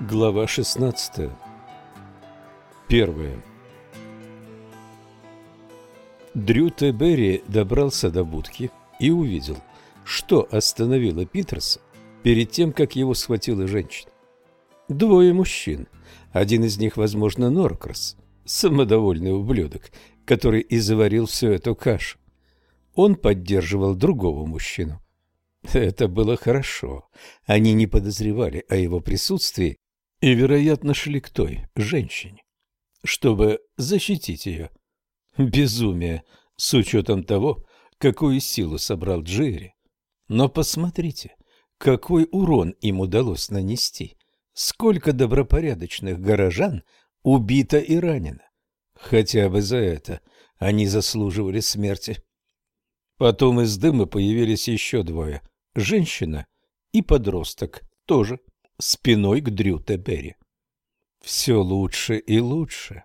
Глава 16. Первое. Дрю Теберри добрался до будки и увидел, что остановило Питерса перед тем, как его схватила женщина. Двое мужчин. Один из них, возможно, Норкрас, самодовольный ублюдок, который и заварил всю эту кашу. Он поддерживал другого мужчину. Это было хорошо. Они не подозревали о его присутствии и, вероятно, шли к той женщине, чтобы защитить ее. Безумие, с учетом того, какую силу собрал Джерри. Но посмотрите, какой урон им удалось нанести. Сколько добропорядочных горожан убито и ранено. Хотя бы за это они заслуживали смерти. Потом из дыма появились еще двое. Женщина и подросток тоже спиной к Дрю Тебери. Все лучше и лучше.